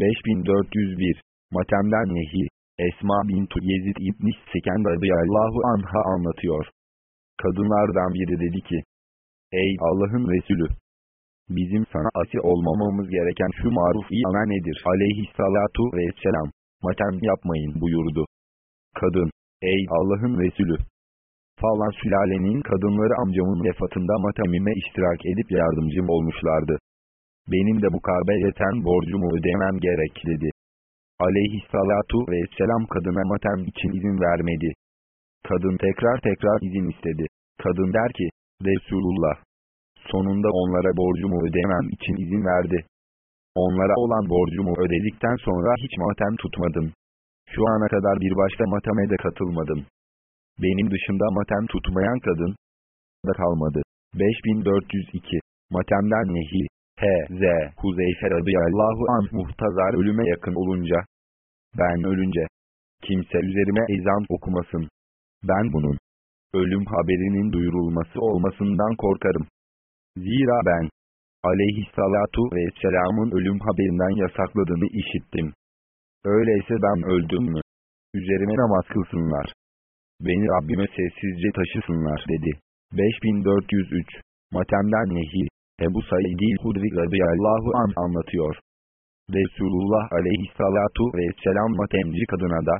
5401 Matemden Nehi Esma bintu Yezid İbni Seken radıyallahu anha anlatıyor. Kadınlardan biri dedi ki, Ey Allah'ın Resulü! Bizim sana asi olmamamız gereken şu maruf ana nedir? Aleyhissalatu vesselam. Matem yapmayın buyurdu. Kadın, ey Allah'ın Resulü! Falan sülalenin kadınları amcamın vefatında matemime iştirak edip yardımcım olmuşlardı. Benim de bu karbeleten borcumu ödemem gerek dedi. Aleyhissalatu vesselam kadına matem için izin vermedi. Kadın tekrar tekrar izin istedi. Kadın der ki, Resulullah, sonunda onlara borcumu ödemem için izin verdi. Onlara olan borcumu ödedikten sonra hiç matem tutmadım. Şu ana kadar bir başka mateme de katılmadım. Benim dışında matem tutmayan kadın da kalmadı. 5402 Matemden Nehi H.Z. Huzeyfe radıyallahu anh muhtazar ölüme yakın olunca ben ölünce kimse üzerime ezan okumasın. Ben bunun ölüm haberinin duyurulması olmasından korkarım. Zira ben aleyhissalatu vesselamın ölüm haberinden yasakladığını işittim. Öyleyse ben öldüm mü? Üzerime namaz kılsınlar. Beni Rabbime sessizce taşısınlar dedi. 5403 Matemden Nehi Ebu Said-i Hudri radıyallahu an anlatıyor. Resulullah aleyhissalatu vesselam matemci kadına da,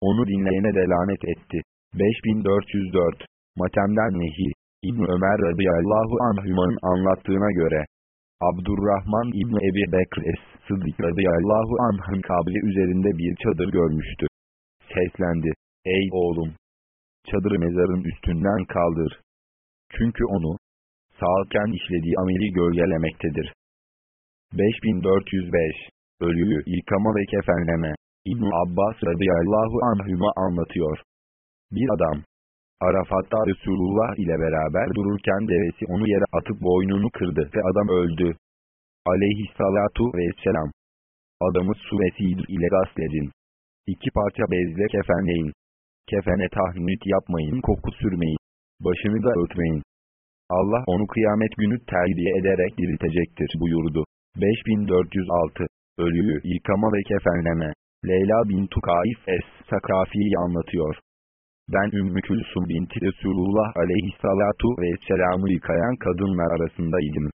onu dinleyene de lanet etti. 5404 Matemden Nehi İbn Ömer radıyallahu anhümanın anlattığına göre, Abdurrahman İbni Ebi Bekr Es-Sıddık radıyallahu anh'ın kabri üzerinde bir çadır görmüştü. Seslendi, ey oğlum! Çadırı mezarın üstünden kaldır. Çünkü onu, sağken işlediği ameli gölgelemektedir. 5405 Ölüyü yıkama ve kefenleme İbn Abbas radıyallahu anhüma anlatıyor. Bir adam, Arafat'ta Resulullah ile beraber dururken devesi onu yere atıp boynunu kırdı ve adam öldü. Aleyhissalatu vesselam. Adamı su ve ile gasledin. İki parça bezle kefenleyin. Kefene tahnit yapmayın koku sürmeyin. Başını da örtmeyin. Allah onu kıyamet günü terbiye ederek diriltecektir buyurdu. 5406 Ölüyü yıkama ve kefenleme Leyla bin Tukaif Es-Sakafi'yi anlatıyor. Ben Ümmü Külsum binti Resulullah aleyhissalatu vesselam'ı yıkayan kadınlar arasındaydım.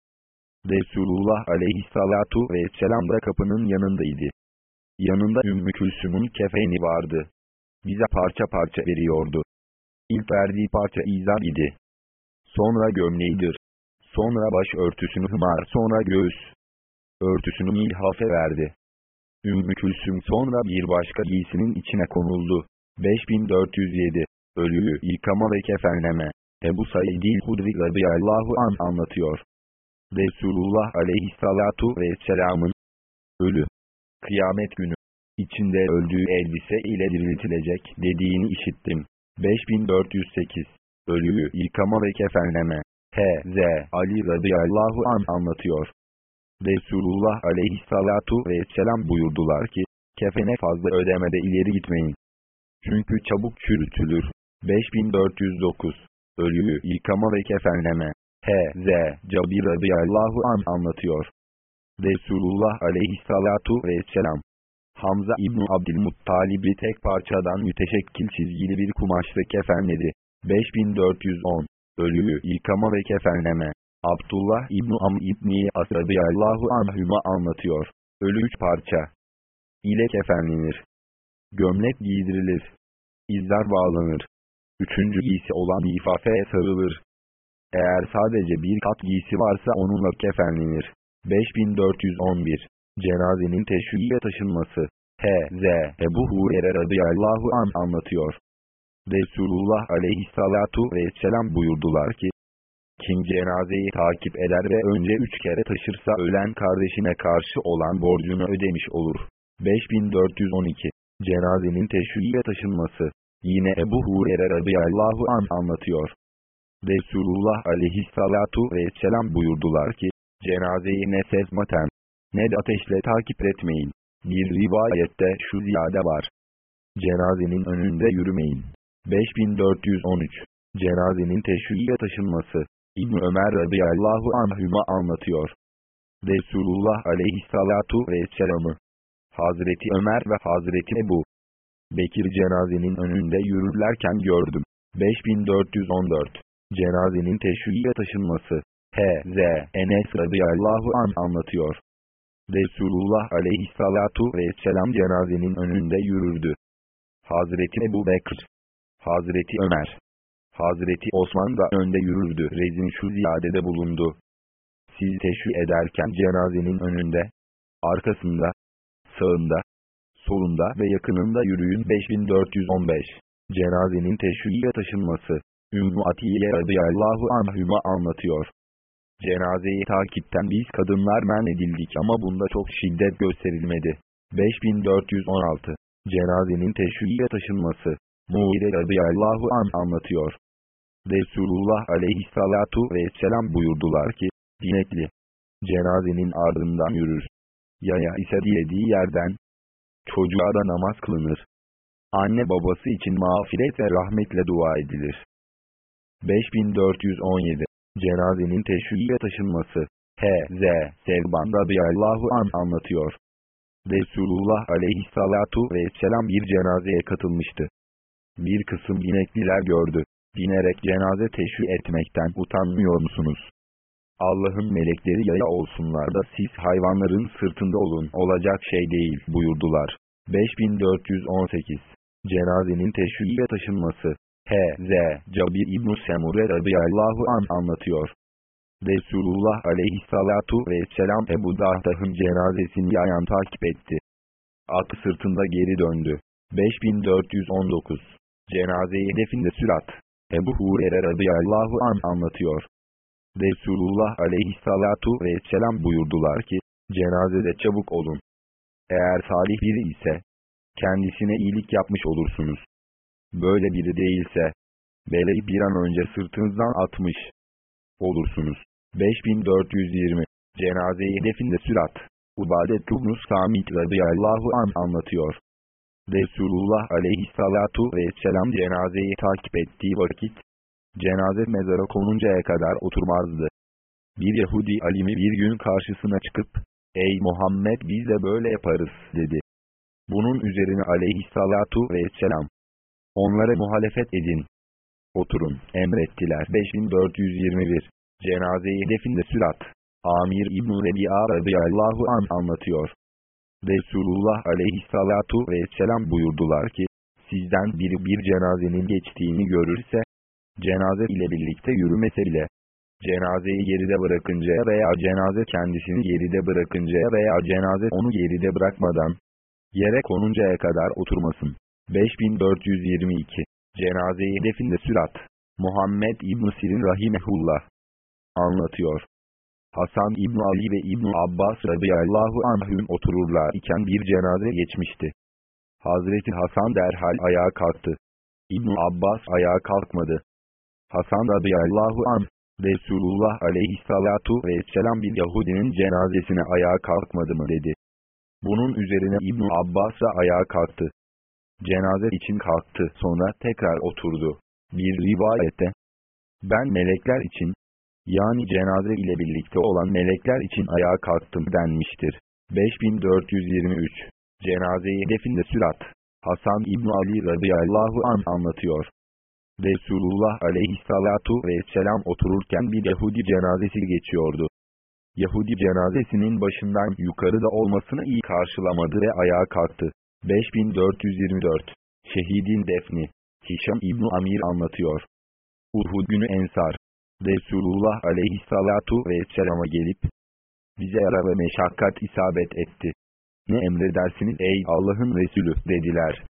Resulullah aleyhissalatu vesselam da kapının yanındaydı. Yanında Ümmü Külsüm'ün kefeni vardı. Bize parça parça veriyordu. İlk verdiği parça izar idi. Sonra gömleğidir. Sonra baş örtüsünü hımar sonra göğüs. Örtüsünü milhafe verdi. Ümmü Külsüm sonra bir başka giysinin içine konuldu. 5407 Ölüyü yıkama ve kefenleme Ebu Said-i Hudri radıyallahu an anlatıyor. Resulullah aleyhissalatu vesselamın ölü kıyamet günü içinde öldüğü elbise ile diriltilecek dediğini işittim. 5408 Ölüyü yıkama ve kefenleme H.Z. Ali radıyallahu an anlatıyor. Resulullah aleyhissalatu vesselam buyurdular ki, kefene fazla ödemede ileri gitmeyin. Çünkü çabuk çürütülür. 5409 Ölüyü yıkama ve kefenleme H.Z. Cabir radıyallahu an anlatıyor. Resulullah aleyhissalatu vesselam Hamza İbni Abdülmuttalib'i tek parçadan müteşekkil çizgili bir kumaşla kefenledi. 5410 Ölüyü yıkama ve kefenleme Abdullah İbni Am İbni As radıyallahu anhüma anlatıyor. Ölü üç parça ile kefenlenir. Gömlek giydirilir. İzler bağlanır. Üçüncü giysi olan ifafeye sarılır. Eğer sadece bir kat giysi varsa onunla kefenlenir. 5411 Cenazenin teşviye taşınması H.Z. Ebu Hurer'e radıyallahu an anlatıyor. Resulullah aleyhissalatu vesselam buyurdular ki, kim cenazeyi takip eder ve önce üç kere taşırsa ölen kardeşine karşı olan borcunu ödemiş olur. 5412 Cenazenin teşviye taşınması. Yine Ebu Hurer'e radıyallahu an anlatıyor. Resulullah aleyhissalatu vesselam buyurdular ki, cenazeyi ne sezmaten, ne de ateşle takip etmeyin. Bir rivayette şu ziyade var. Cenazenin önünde yürümeyin. 5413 Cenazenin teşviye taşınması. İbn Ömer radıyallahu anhüma anlatıyor. Resulullah aleyhissalatu vesselam'ı Hazreti Ömer ve Hazreti Ebu Bekir cenazenin önünde yürürlerken gördüm. 5414 Cenazenin teşviğe taşınması H.Z. Enes radıyallahu an anlatıyor. Resulullah aleyhissalatu vesselam cenazenin önünde yürürdü. Hazreti Ebu Bekir, Hazreti Ömer, Hazreti Osman da önde yürürdü. Rezin şu ziyadede bulundu. Siz teşvi ederken cenazenin önünde, arkasında, sağında, solunda ve yakınında yürüyün 5415. Cenazenin teşviğe taşınması. Ümmü Atiye radıyallahu anhüma anlatıyor. Cenazeyi takipten biz kadınlar men edildik ama bunda çok şiddet gösterilmedi. 5416. Cenazenin teşviğe taşınması. Muire radıyallahu an anlatıyor. Resulullah aleyhissalatu vesselam buyurdular ki, binekli, cenazenin ardından yürür. Yaya ise dilediği yerden, çocuğa da namaz kılınır. Anne babası için mağfiret ve rahmetle dua edilir. 5417 Cenazenin teşviğe taşınması H.Z. Sevban radıyallahu an anlatıyor. Resulullah aleyhissalatu vesselam bir cenazeye katılmıştı. Bir kısım binekliler gördü. Binerek cenaze teşvi etmekten utanmıyor musunuz? Allah'ın melekleri yaya olsunlar da siz hayvanların sırtında olun olacak şey değil buyurdular. 5418 Cenazenin teşviğe taşınması H.Z. Cabir İbn-i Semure radıyallahu an anlatıyor. Resulullah aleyhissalatu vesselam Ebu Dahtah'ın cenazesini yayan takip etti. Atı sırtında geri döndü. 5419 Cenazeyi definde sürat. Ebu Hurer'e radıyallahu an anlatıyor. Resulullah aleyhissalatu vesselam buyurdular ki, cenazede çabuk olun. Eğer salih biri ise, kendisine iyilik yapmış olursunuz. Böyle biri değilse, beleği bir an önce sırtınızdan atmış olursunuz. 5420 Cenazeyi definde sürat. Ubadet ibn Samit radıyallahu an anlatıyor. Resulullah aleyhissalatu vesselam cenazeyi takip ettiği vakit, cenaze mezara konuncaya kadar oturmazdı. Bir Yahudi alimi bir gün karşısına çıkıp, Ey Muhammed biz de böyle yaparız dedi. Bunun üzerine aleyhissalatu vesselam, onlara muhalefet edin. Oturun, emrettiler. 5421 Cenazeyi definde sürat. Amir İbn-i Rebi'a radıyallahu an anlatıyor. Resulullah aleyhissalatu vesselam buyurdular ki, sizden biri bir cenazenin geçtiğini görürse, cenaze ile birlikte yürümese bile, cenazeyi geride bırakıncaya veya cenaze kendisini geride bırakıncaya veya cenaze onu geride bırakmadan, yere konuncaya kadar oturmasın. 5422 Cenazeyi definde sürat. Muhammed İbn Sirin Rahimehullah anlatıyor. Hasan İbn Ali ve İbn Abbas radıyallahu anhüm otururlar iken bir cenaze geçmişti. Hazreti Hasan derhal ayağa kalktı. İbn Abbas ayağa kalkmadı. Hasan radıyallahu anh, Resulullah aleyhissalatu vesselam bir Yahudinin cenazesine ayağa kalkmadı mı dedi. Bunun üzerine İbn Abbas da ayağa kalktı. Cenaze için kalktı sonra tekrar oturdu. Bir rivayette, ben melekler için, yani cenaze ile birlikte olan melekler için ayağa kalktım denmiştir. 5423 Cenazeyi definde sürat. Hasan İbn Ali radıyallahu an anlatıyor. Resulullah aleyhissalatu vesselam otururken bir Yahudi cenazesi geçiyordu. Yahudi cenazesinin başından yukarıda olmasını iyi karşılamadı ve ayağa kalktı. 5424 Şehidin defni Hişam İbn Amir anlatıyor. Uhud günü Ensar Resulullah aleyhissalatu vesselama gelip, bize ara ve meşakkat isabet etti. Ne emredersiniz ey Allah'ın Resulü dediler.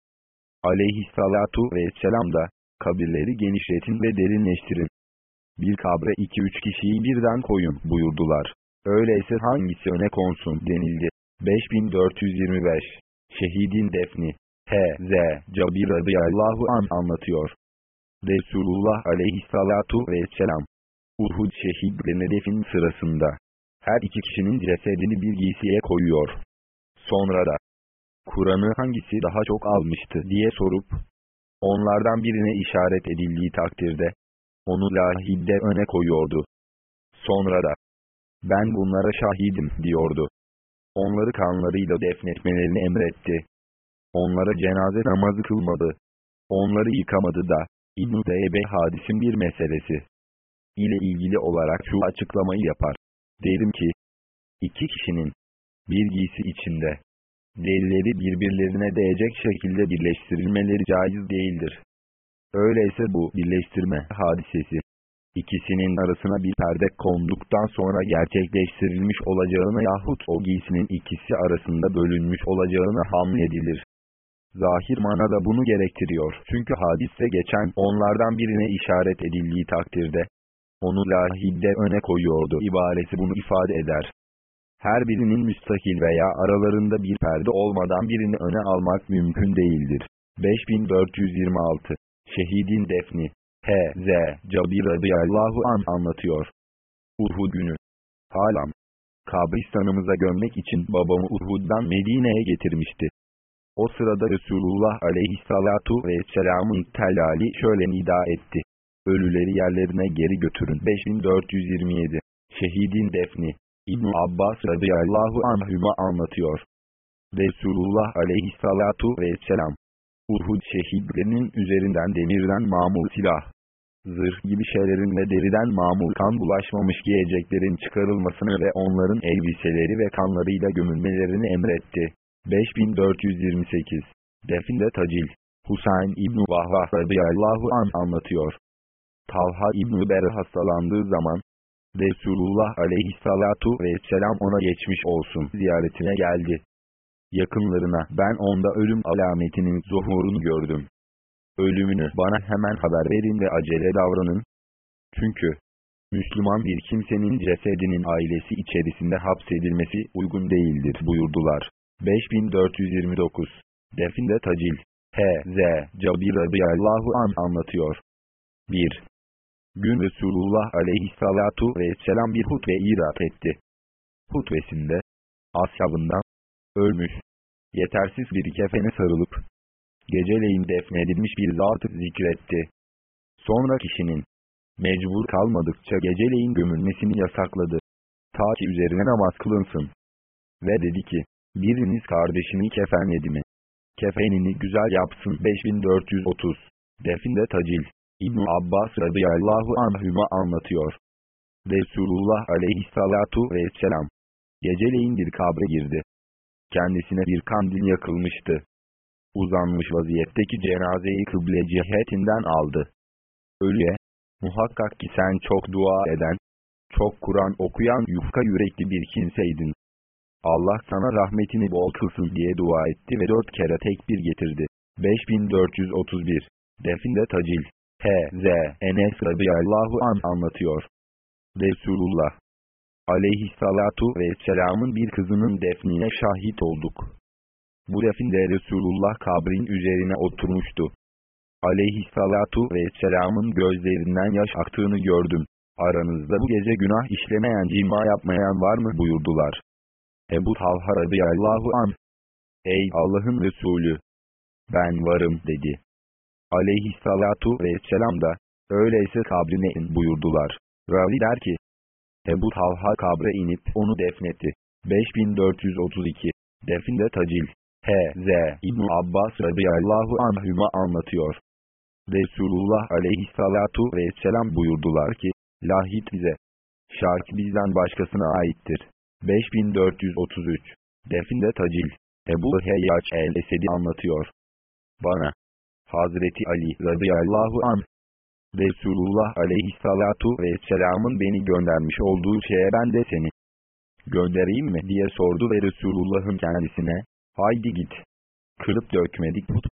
Aleyhissalatu vesselam da, kabirleri genişletin ve derinleştirin. Bir kabre iki üç kişiyi birden koyun buyurdular. Öyleyse hangisi öne konsun denildi. 5425 Şehidin defni H.Z. Cabir radıyallahu an anlatıyor. Resulullah aleyhissalatu vesselam Uhud şehitlerine defin sırasında her iki kişinin cesedini bir giysiye koyuyor. Sonra da Kur'an'ı hangisi daha çok almıştı diye sorup onlardan birine işaret edildiği takdirde onu lahidde öne koyuyordu. Sonra da ben bunlara şahidim diyordu. Onları kanlarıyla defnetmelerini emretti. Onlara cenaze namazı kılmadı. Onları yıkamadı da, İbn-i hadisin bir meselesi ile ilgili olarak şu açıklamayı yapar. Derim ki, iki kişinin bir giysi içinde derileri birbirlerine değecek şekilde birleştirilmeleri caiz değildir. Öyleyse bu birleştirme hadisesi, ikisinin arasına bir perde konduktan sonra gerçekleştirilmiş olacağına yahut o giysinin ikisi arasında bölünmüş olacağına hamledilir. Zahir manada bunu gerektiriyor. Çünkü hadiste geçen onlardan birine işaret edildiği takdirde, onu lahidde öne koyuyordu ibaresi bunu ifade eder. Her birinin müstakil veya aralarında bir perde olmadan birini öne almak mümkün değildir. 5426 Şehidin defni H.Z. Cabir radıyallahu an anlatıyor. Uhud günü. Halam. Kabristanımıza gömmek için babamı Uhud'dan Medine'ye getirmişti. O sırada Resulullah aleyhissalatu vesselamın tellali şöyle nida etti. Ölüleri yerlerine geri götürün. 5427 Şehidin defni İbn Abbas radıyallahu anhüma anlatıyor. Resulullah aleyhissalatu vesselam Uhud şehitlerinin üzerinden demirden mamul silah, zırh gibi şeylerin ve deriden mamul kan bulaşmamış giyeceklerin çıkarılmasını ve onların elbiseleri ve kanlarıyla gömülmelerini emretti. 5428 Definde Tacil Husayn İbn-i Vahvah radıyallahu an anlatıyor. Talha İbn-i Ber hastalandığı zaman, Resulullah aleyhissalatu vesselam ona geçmiş olsun ziyaretine geldi. Yakınlarına ben onda ölüm alametinin zuhurunu gördüm. Ölümünü bana hemen haber verin ve acele davranın. Çünkü Müslüman bir kimsenin cesedinin ailesi içerisinde hapsedilmesi uygun değildir buyurdular. 5429 Definde Tacil H.Z. Cabir radıyallahu an anlatıyor. 1. Gün Resulullah aleyhissalatu vesselam bir hutbe irat etti. Hutbesinde, ashabından, ölmüş, yetersiz bir kefene sarılıp, geceleyin defnedilmiş bir zatı zikretti. Sonra kişinin, mecbur kalmadıkça geceleyin gömülmesini yasakladı. Ta ki üzerine namaz kılınsın. Ve dedi ki, biriniz kardeşini kefenledi mi? Kefenini güzel yapsın 5430. Definde tacil. İbn Abbas radıyallahu anhüma anlatıyor. Resulullah aleyhissalatu vesselam. Geceleyin bir kabre girdi. Kendisine bir kandil yakılmıştı. Uzanmış vaziyetteki cenazeyi kıble cihetinden aldı. Ölüye, muhakkak ki sen çok dua eden, çok Kur'an okuyan yufka yürekli bir kimseydin. Allah sana rahmetini bol kılsın diye dua etti ve dört kere tekbir getirdi. 5431 Definde Tacil H.Z. Enes radıyallahu an anlatıyor. Resulullah aleyhissalatu vesselamın bir kızının defnine şahit olduk. Bu definde Resulullah kabrin üzerine oturmuştu. Aleyhissalatu vesselamın gözlerinden yaş aktığını gördüm. Aranızda bu gece günah işlemeyen cima yapmayan var mı buyurdular. Ebu Talha radıyallahu an. Ey Allah'ın Resulü! Ben varım dedi. Aleyhissalatu vesselam da, öyleyse kabrine in buyurdular. Ravi der ki, Ebu Talha kabre inip onu defnetti. 5432 Definde Tacil H.Z. İbn Abbas radıyallahu anhüma anlatıyor. Resulullah aleyhissalatu vesselam buyurdular ki, Lahit bize, şark bizden başkasına aittir. 5433 Definde Tacil Ebu Heyyaç el-Esedi anlatıyor. Bana, Hazreti Ali radıyallahu anh, Resulullah aleyhissalatu vesselamın beni göndermiş olduğu şeye ben de seni göndereyim mi diye sordu ve Resulullah'ın kendisine, haydi git, kırıp dökmedik put,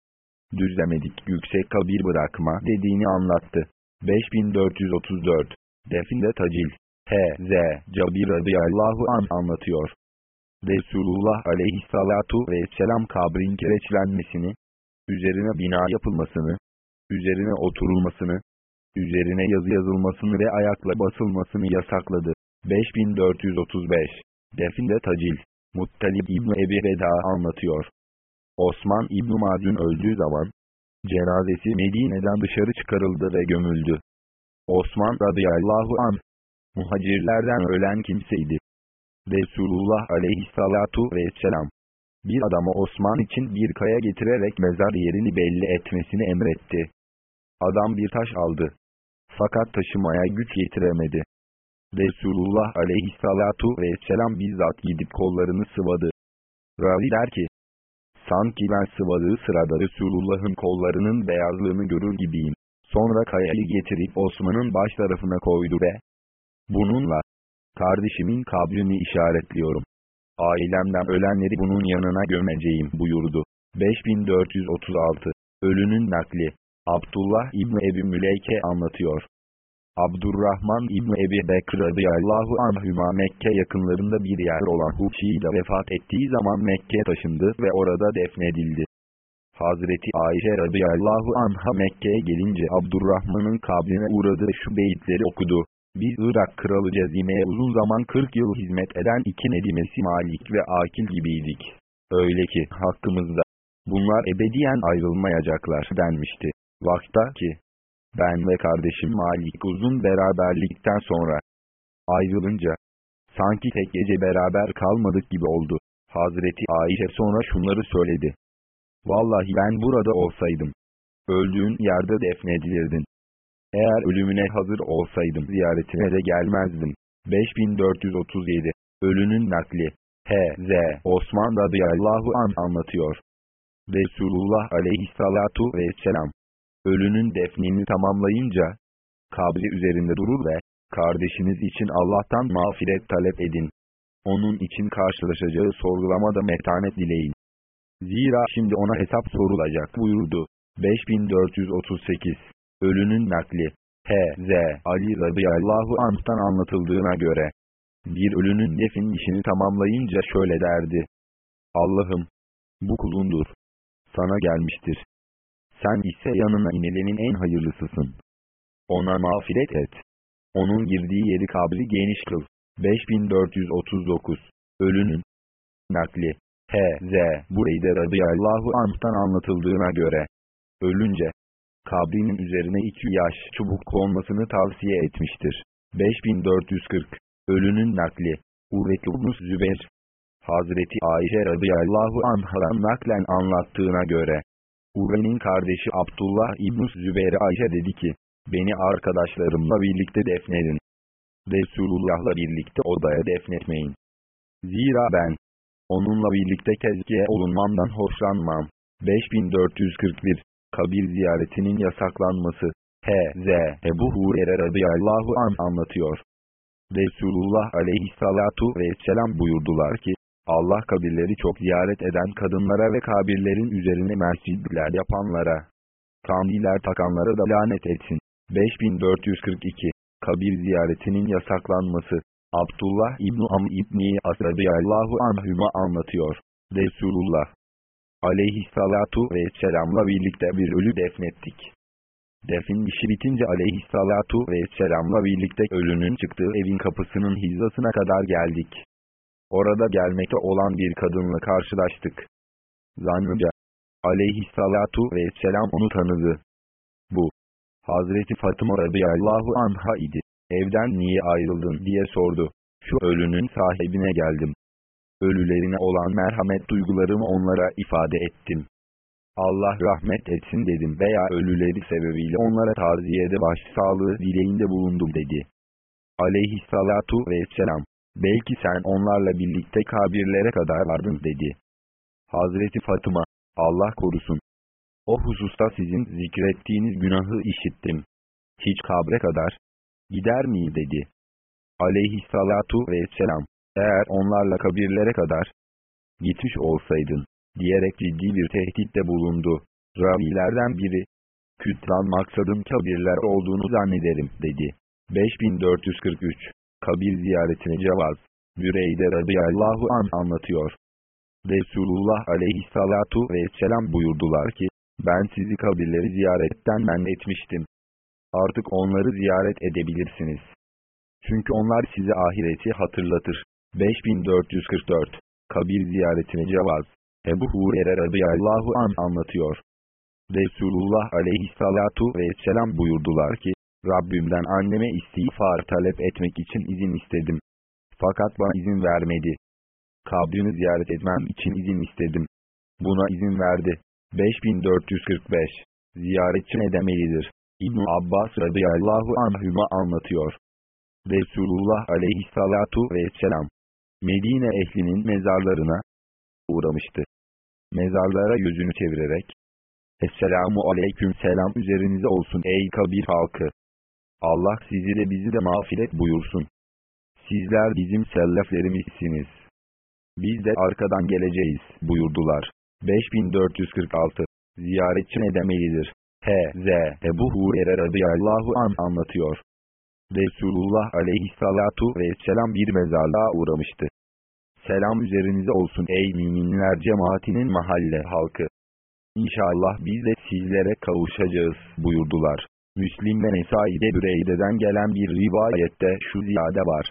düzlemedik yüksek kabir bırakma dediğini anlattı. 5434 Definde Tacil H.Z. Cabir radıyallahu an anlatıyor. Resulullah aleyhissalatu vesselam kabrin kireçlenmesini, üzerine bina yapılmasını, üzerine oturulmasını, üzerine yazı yazılmasını ve ayakla basılmasını yasakladı. 5435 Definde Tacil Muttalib İbni Ebi Veda anlatıyor. Osman İbni Mazun öldüğü zaman, cenazesi Medine'den dışarı çıkarıldı ve gömüldü. Osman radıyallahu anh, muhacirlerden ölen kimseydi. Resulullah aleyhissalatu vesselam, bir adama Osman için bir kaya getirerek mezar yerini belli etmesini emretti. Adam bir taş aldı. Fakat taşımaya güç getiremedi. Resulullah aleyhissalatu vesselam bizzat gidip kollarını sıvadı. Ravi der ki, sanki ben sıvadığı sırada Resulullah'ın kollarının beyazlığını görür gibiyim. Sonra kayayı getirip Osman'ın baş tarafına koydu ve bununla kardeşimin kabrini işaretliyorum. Ailemden ölenleri bunun yanına gömeceğim buyurdu. 5436 Ölünün nakli Abdullah İbni Ebi Müleyke anlatıyor. Abdurrahman İbni Ebi Bekr radıyallahu anhüma Mekke yakınlarında bir yer olan Hubşi'de vefat ettiği zaman Mekke taşındı ve orada defnedildi. Hazreti Ayşe radıyallahu anha Mekke'ye gelince Abdurrahman'ın kabrine uğradı ve şu beyitleri okudu. Biz Irak kralı Cezime'ye uzun zaman 40 yıl hizmet eden iki Nedimesi Malik ve Akil gibiydik. Öyle ki hakkımızda bunlar ebediyen ayrılmayacaklar denmişti. Vakta ki ben ve kardeşim Malik uzun beraberlikten sonra ayrılınca sanki tek gece beraber kalmadık gibi oldu. Hazreti Ayşe sonra şunları söyledi. Vallahi ben burada olsaydım. Öldüğün yerde defnedilirdin. Eğer ölümüne hazır olsaydım ziyaretine de gelmezdim. 5437 Ölünün nakli H.Z. Osman radıyallahu an anlatıyor. Resulullah aleyhissalatu vesselam ölünün defnini tamamlayınca, kabri üzerinde durur ve, kardeşiniz için Allah'tan mağfiret talep edin. Onun için karşılaşacağı sorgulamada metanet dileyin. Zira şimdi ona hesap sorulacak buyurdu. 5438 Ölünün nakli H.Z. Ali radıyallahu anh'tan anlatıldığına göre, bir ölünün defin işini tamamlayınca şöyle derdi. Allah'ım, bu kulundur. Sana gelmiştir. Sen ise yanına inilenin en hayırlısısın. Ona mağfiret et. Onun girdiği yeri kabri geniş kıl. 5439 Ölünün Nakli H.Z. Bureyde radıyallahu anh'tan anlatıldığına göre ölünce kabrinin üzerine iki yaş çubuk konmasını tavsiye etmiştir. 5440 Ölünün nakli Urvetli Zübeyir Hazreti Ayşe radıyallahu anh'dan naklen anlattığına göre Urve'nin kardeşi Abdullah İbn Zübeyir Ayşe dedi ki, beni arkadaşlarımla birlikte defnedin. Resulullah'la birlikte odaya defnetmeyin. Zira ben, onunla birlikte kezkiye olunmamdan hoşlanmam. 5441 Kabir ziyaretinin yasaklanması H.Z. Ebu Hurer'e radıyallahu an anlatıyor. Resulullah aleyhissalatu vesselam buyurdular ki, Allah kabirleri çok ziyaret eden kadınlara ve kabirlerin üzerine mescidler yapanlara, kandiller takanlara da lanet etsin. 5442 Kabir ziyaretinin yasaklanması Abdullah İbni Am İbni As radıyallahu anhüma anlatıyor. Resulullah aleyhissalatu vesselamla birlikte bir ölü defnettik. Defin işi bitince aleyhissalatu vesselamla birlikte ölünün çıktığı evin kapısının hizasına kadar geldik. Orada gelmekte olan bir kadınla karşılaştık. Zannıca, aleyhissalatu vesselam onu tanıdı. Bu, Hazreti Fatıma radıyallahu anha idi. Evden niye ayrıldın diye sordu. Şu ölünün sahibine geldim. Ölülerine olan merhamet duygularımı onlara ifade ettim. Allah rahmet etsin dedim veya ölüleri sebebiyle onlara taziyede başsağlığı dileğinde bulundum dedi. Aleyhissalatu vesselam. Belki sen onlarla birlikte kabirlere kadar vardın dedi. Hazreti Fatıma, Allah korusun. O hususta sizin zikrettiğiniz günahı işittim. Hiç kabre kadar gider mi dedi. Aleyhissalatu vesselam, eğer onlarla kabirlere kadar gitmiş olsaydın, diyerek ciddi bir tehditte bulundu. Ravilerden biri, kütran maksadın kabirler olduğunu zannederim, dedi. 5443 kabir ziyaretine cevaz. Büreyde radıyallahu an anlatıyor. Resulullah aleyhissalatu vesselam buyurdular ki, ben sizi kabirleri ziyaretten men etmiştim. Artık onları ziyaret edebilirsiniz. Çünkü onlar size ahireti hatırlatır. 5444 Kabir ziyaretine cevaz. Ebu Hurer'e radıyallahu an anlatıyor. Resulullah aleyhissalatu vesselam buyurdular ki, Rabbimden anneme istiğfar talep etmek için izin istedim. Fakat bana izin vermedi. Kabrini ziyaret etmem için izin istedim. Buna izin verdi. 5445 Ziyaretçi ne demelidir? İbn Abbas radıyallahu anhüma anlatıyor. Resulullah aleyhissalatu vesselam Medine ehlinin mezarlarına uğramıştı. Mezarlara yüzünü çevirerek Esselamu aleyküm selam üzerinize olsun ey kabir halkı. Allah sizi de bizi de mağfiret buyursun. Sizler bizim selleflerimizsiniz. Biz de arkadan geleceğiz buyurdular. 5446 Ziyaretçi ne demelidir? H.Z. Ebu Hurer'e radıyallahu an anlatıyor. Resulullah aleyhissalatu vesselam bir mezarlığa uğramıştı. Selam üzerinize olsun ey müminler cemaatinin mahalle halkı. İnşallah biz de sizlere kavuşacağız buyurdular. Müslim ve Nesai'de Büreyde'den gelen bir rivayette şu ziyade var.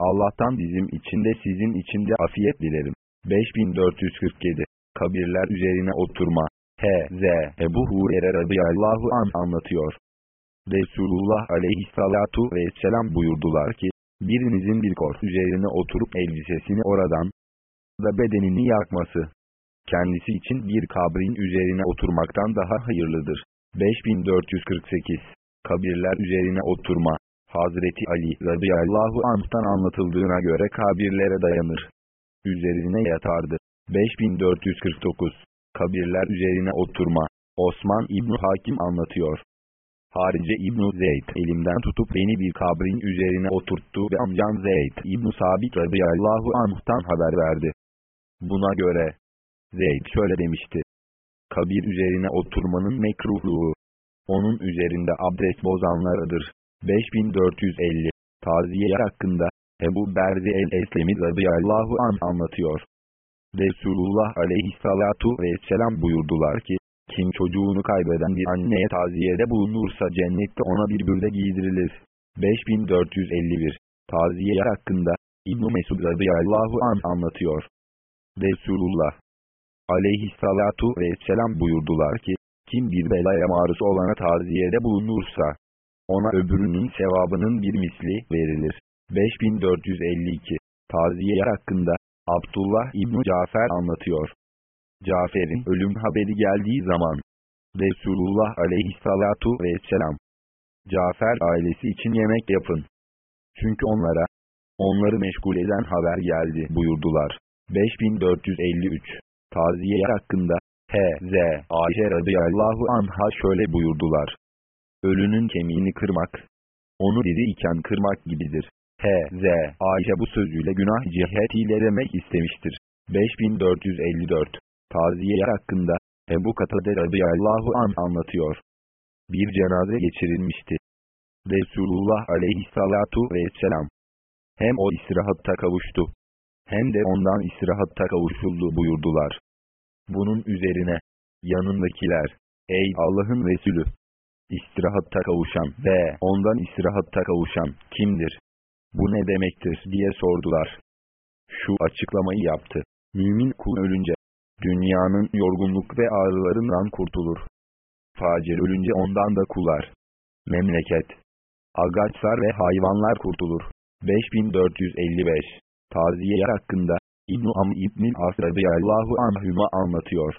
Allah'tan bizim için de sizin için de afiyet dilerim. 5447 Kabirler üzerine oturma. H.Z. Ebu Hurer'e radıyallahu an anlatıyor. Resulullah aleyhissalatu vesselam buyurdular ki, birinizin bir kor üzerine oturup elbisesini oradan da bedenini yakması, kendisi için bir kabrin üzerine oturmaktan daha hayırlıdır. 5448 Kabirler üzerine oturma Hazreti Ali radıyallahu anh'tan anlatıldığına göre kabirlere dayanır. Üzerine yatardı. 5449 Kabirler üzerine oturma Osman İbn Hakim anlatıyor. Harice İbn Zeyd elimden tutup beni bir kabrin üzerine oturttu ve amcam Zeyd İbn Sabit radıyallahu anh'tan haber verdi. Buna göre Zeyd şöyle demişti. Kabir üzerine oturmanın mekruhluğu. Onun üzerinde abdest bozanlarıdır. 5450 Taziye hakkında Ebu Berzi el-Eslemi radıyallahu an anlatıyor. Resulullah aleyhissalatu vesselam buyurdular ki, kim çocuğunu kaybeden bir anneye taziyede bulunursa cennette ona bir bürde giydirilir. 5451 Taziye hakkında İbn-i Mesud radıyallahu an anlatıyor. Resulullah aleyhissalatu vesselam buyurdular ki, kim bir belaya maruz olana taziyede bulunursa, ona öbürünün sevabının bir misli verilir. 5452 Taziye hakkında Abdullah İbn Cafer anlatıyor. Cafer'in ölüm haberi geldiği zaman Resulullah aleyhissalatu vesselam Cafer ailesi için yemek yapın. Çünkü onlara onları meşgul eden haber geldi buyurdular. 5453 Taziye hakkında H.Z. Ayşe radıyallahu anha şöyle buyurdular. Ölünün kemiğini kırmak, onu diri iken kırmak gibidir. H.Z. Ayşe bu sözüyle günah cihetiyle demek istemiştir. 5454 Taziye hakkında Ebu Katade radıyallahu an anlatıyor. Bir cenaze geçirilmişti. Resulullah aleyhissalatu vesselam hem o istirahatta kavuştu hem de ondan istirahatta kavuşuldu buyurdular. Bunun üzerine yanındakiler ey Allah'ın Resulü istirahatta kavuşan ve ondan istirahatta kavuşan kimdir? Bu ne demektir diye sordular. Şu açıklamayı yaptı. Mümin kul ölünce dünyanın yorgunluk ve ağrılarından kurtulur. Facir ölünce ondan da kular. Memleket, agaçlar ve hayvanlar kurtulur. 5455 Taziye hakkında İbn-i Am İbn-i As radıyallahu anhüma anlatıyor.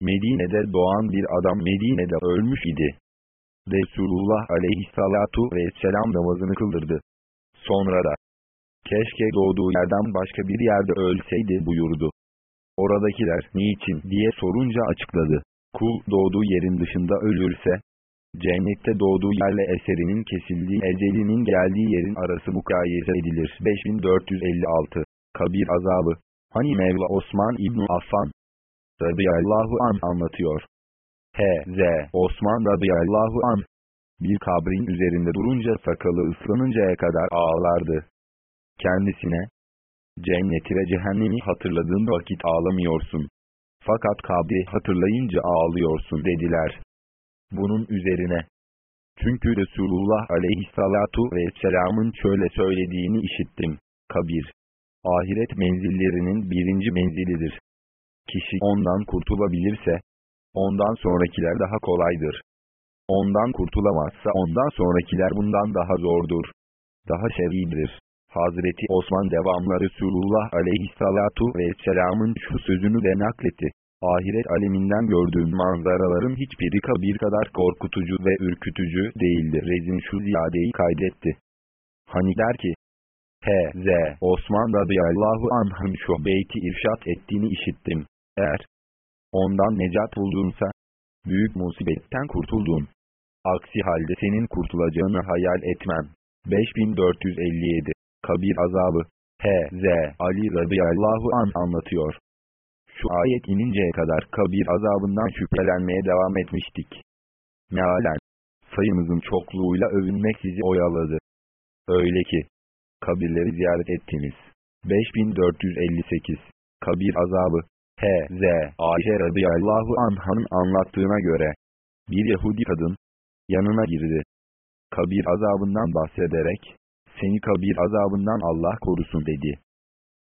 Medine'de doğan bir adam Medine'de ölmüş idi. Resulullah aleyhissalatu vesselam namazını kıldırdı. Sonra da, keşke doğduğu yerden başka bir yerde ölseydi buyurdu. Oradakiler niçin diye sorunca açıkladı. Kul doğduğu yerin dışında ölürse, cennette doğduğu yerle eserinin kesildiği ecelinin geldiği yerin arası mukayese edilir. 5456 Kabir azabı Hani Mevla Osman İbn Affan radıyallahu an anlatıyor. H.Z. Osman radıyallahu an bir kabrin üzerinde durunca sakalı ıslanıncaya kadar ağlardı. Kendisine, cenneti ve cehennemi hatırladığın vakit ağlamıyorsun. Fakat kabri hatırlayınca ağlıyorsun dediler. Bunun üzerine, çünkü Resulullah aleyhissalatu vesselamın şöyle söylediğini işittim. Kabir, ahiret menzillerinin birinci menzilidir. Kişi ondan kurtulabilirse, ondan sonrakiler daha kolaydır. Ondan kurtulamazsa ondan sonrakiler bundan daha zordur. Daha şer'idir. Hazreti Osman devamlı Resulullah aleyhissalatu vesselamın şu sözünü de nakletti. Ahiret aleminden gördüğün manzaraların hiçbiri kabir kadar korkutucu ve ürkütücü değildir. Rezin şu ziyadeyi kaydetti. Hani der ki, H.Z. Osman radıyallahu anh'ın şu beyti irşat ettiğini işittim. Eğer ondan necat buldunsa, büyük musibetten kurtuldun. Aksi halde senin kurtulacağını hayal etmem. 5457 Kabir azabı H.Z. Ali radıyallahu an anlatıyor. Şu ayet ininceye kadar kabir azabından şüphelenmeye devam etmiştik. Mealen, sayımızın çokluğuyla övünmek sizi oyaladı. Öyle ki, kabirleri ziyaret ettiniz. 5458 Kabir azabı H.Z. Ayşe radıyallahu anh'ın anlattığına göre, bir Yahudi kadın, yanına girdi. Kabir azabından bahsederek, seni kabir azabından Allah korusun dedi.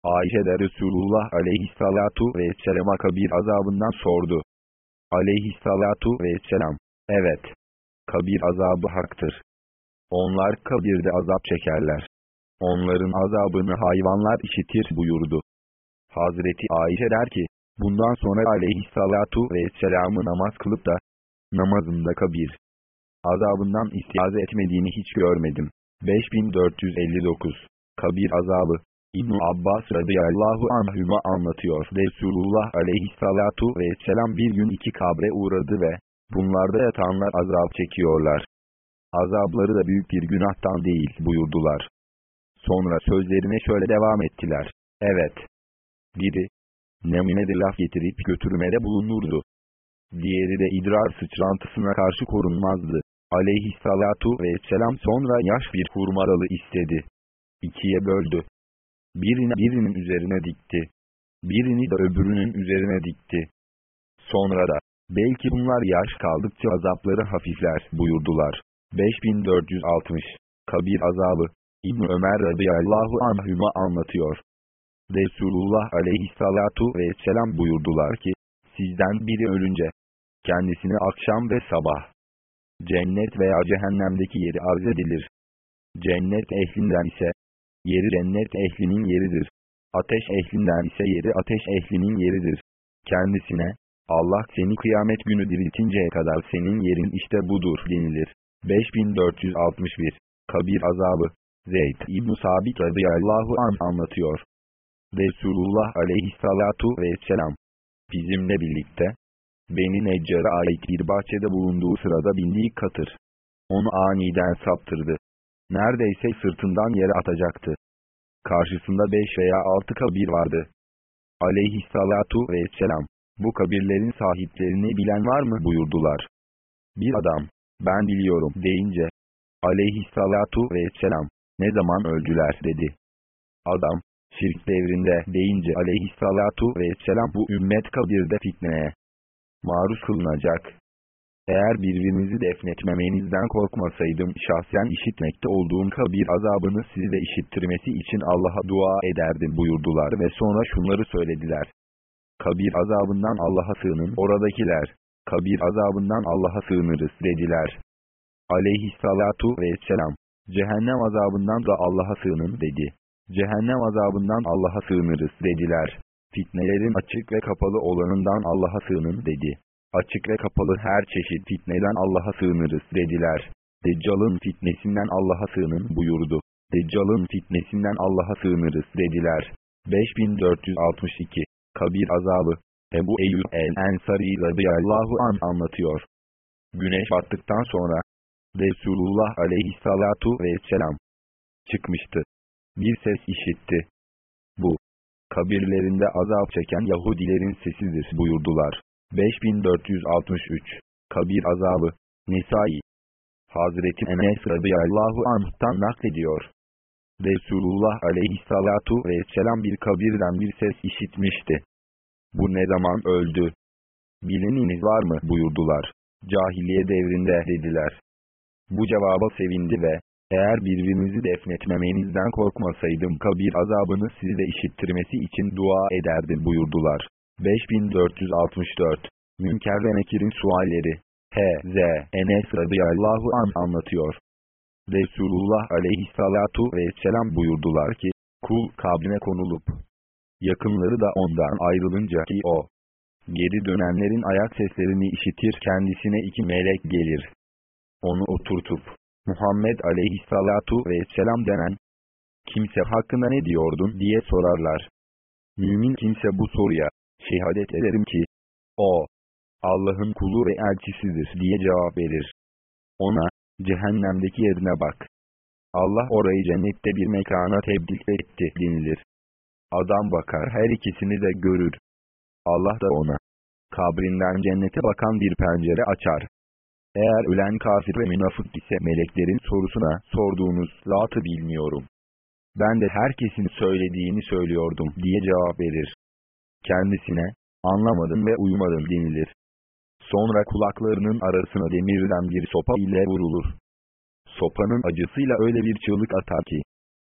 Ayşe de Resulullah aleyhissalatu vesselama kabir azabından sordu. Aleyhissalatu vesselam, evet, kabir azabı haktır. Onlar kabirde azap çekerler. Onların azabını hayvanlar işitir buyurdu. Hazreti Ayşe der ki, bundan sonra aleyhissalatu vesselamı namaz kılıp da, namazında kabir azabından istiaze etmediğini hiç görmedim. 5459 Kabir azabı İbn Abbas radıyallahu anhüma anlatıyor. Resulullah aleyhissalatu vesselam bir gün iki kabre uğradı ve bunlarda yatanlar azap çekiyorlar. Azabları da büyük bir günahtan değil buyurdular. Sonra sözlerine şöyle devam ettiler. Evet. Biri, nemine de laf getirip götürmede bulunurdu. Diğeri de idrar sıçrantısına karşı korunmazdı. Aleyhissalatu vesselam sonra yaş bir hurmaralı istedi. İkiye böldü. Birini birinin üzerine dikti. Birini de öbürünün üzerine dikti. Sonra da, belki bunlar yaş kaldıkça azapları hafifler buyurdular. 5460 Kabir azabı İbn Ömer radıyallahu anhüma anlatıyor. Resulullah aleyhissalatu vesselam buyurdular ki, sizden biri ölünce, kendisine akşam ve sabah, cennet veya cehennemdeki yeri arz edilir. Cennet ehlinden ise, yeri cennet ehlinin yeridir. Ateş ehlinden ise yeri ateş ehlinin yeridir. Kendisine, Allah seni kıyamet günü diriltinceye kadar senin yerin işte budur denilir. 5461 Kabir azabı Zeyd İbn Sabit radıyallahu an anlatıyor. Resulullah aleyhissalatu vesselam bizimle birlikte Beni Neccar'a ait bir bahçede bulunduğu sırada bindiği katır. Onu aniden saptırdı. Neredeyse sırtından yere atacaktı. Karşısında beş veya altı kabir vardı. Aleyhissalatu vesselam, bu kabirlerin sahiplerini bilen var mı buyurdular. Bir adam, ben biliyorum deyince, aleyhissalatu vesselam, ne zaman öldüler dedi. Adam, şirk devrinde deyince aleyhissalatu vesselam bu ümmet kabirde fitneye maruz kılınacak. Eğer birbirinizi defnetmemenizden korkmasaydım şahsen işitmekte olduğum kabir azabını size işittirmesi için Allah'a dua ederdim buyurdular ve sonra şunları söylediler. Kabir azabından Allah'a sığının oradakiler. Kabir azabından Allah'a sığınırız dediler. Aleyhissalatu vesselam. Cehennem azabından da Allah'a sığının dedi. Cehennem azabından Allah'a sığınırız dediler. Fitnelerin açık ve kapalı olanından Allah'a sığının dedi. Açık ve kapalı her çeşit fitneden Allah'a sığınırız dediler. Deccal'ın fitnesinden Allah'a sığının buyurdu. Deccal'ın fitnesinden Allah'a sığınırız dediler. 5462 Kabir azabı Ebu Eyyub el-Ensari radıyallahu an anlatıyor. Güneş battıktan sonra Resulullah aleyhissalatu vesselam çıkmıştı. Bir ses işitti. Bu, kabirlerinde azap çeken Yahudilerin sesidir buyurdular. 5463 Kabir azabı Nisai Hazreti Enes radıyallahu anh'tan naklediyor. Resulullah aleyhissalatu vesselam bir kabirden bir ses işitmişti. Bu ne zaman öldü? Bileniniz var mı buyurdular. Cahiliye devrinde dediler. Bu cevaba sevindi ve, eğer birbirinizi defnetmemenizden korkmasaydım kabir azabını size işittirmesi için dua ederdim buyurdular. 5464 Münker ve Nekir'in sualleri H.Z. Enes radıyallahu an anlatıyor. Resulullah aleyhissalatu vesselam buyurdular ki, kul kabrine konulup, yakınları da ondan ayrılınca ki o, geri dönenlerin ayak seslerini işitir kendisine iki melek gelir. Onu oturtup, Muhammed aleyhissalatu vesselam denen, kimse hakkında ne diyordun diye sorarlar. Mümin kimse bu soruya, şehadet ederim ki, o, Allah'ın kulu ve elçisidir diye cevap verir. Ona, cehennemdeki yerine bak. Allah orayı cennette bir mekana tebdil etti denilir. Adam bakar her ikisini de görür. Allah da ona, kabrinden cennete bakan bir pencere açar. Eğer ölen kafir ve münafık ise meleklerin sorusuna sorduğunuz latı bilmiyorum. Ben de herkesin söylediğini söylüyordum diye cevap verir. Kendisine, anlamadım ve uyumadım denilir. Sonra kulaklarının arasına demirden bir sopa ile vurulur. Sopanın acısıyla öyle bir çığlık atar ki,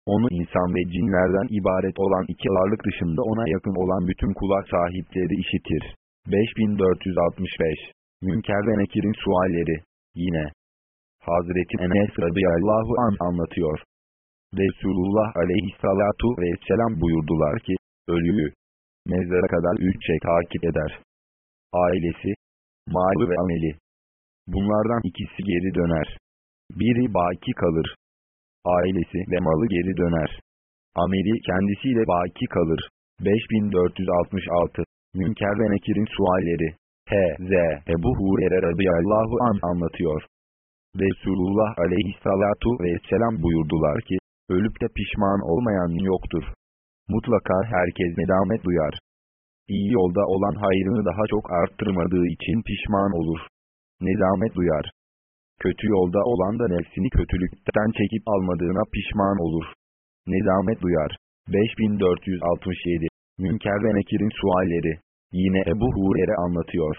onu insan ve cinlerden ibaret olan iki ağırlık dışında ona yakın olan bütün kulak sahipleri işitir. 5465 Münker ve Nekir'in sualleri Yine Hazreti Enes radıyallahu an anlatıyor. Resulullah aleyhissalatu vesselam buyurdular ki, ölüyü mezara kadar üç şey takip eder. Ailesi, malı ve ameli. Bunlardan ikisi geri döner. Biri baki kalır. Ailesi ve malı geri döner. Ameli kendisiyle baki kalır. 5466 Münker ve Nekir'in sualleri H.Z. Ebu Hurer'e radıyallahu an anlatıyor. Resulullah aleyhissalatu vesselam buyurdular ki, ölüp de pişman olmayan yoktur. Mutlaka herkes nedamet duyar iyi yolda olan hayrını daha çok arttırmadığı için pişman olur. Nezamet duyar. Kötü yolda olan da nefsini kötülükten çekip almadığına pişman olur. Nezamet duyar. 5467 Münker ve Nekir'in sualleri Yine Ebu Hurer'e anlatıyor.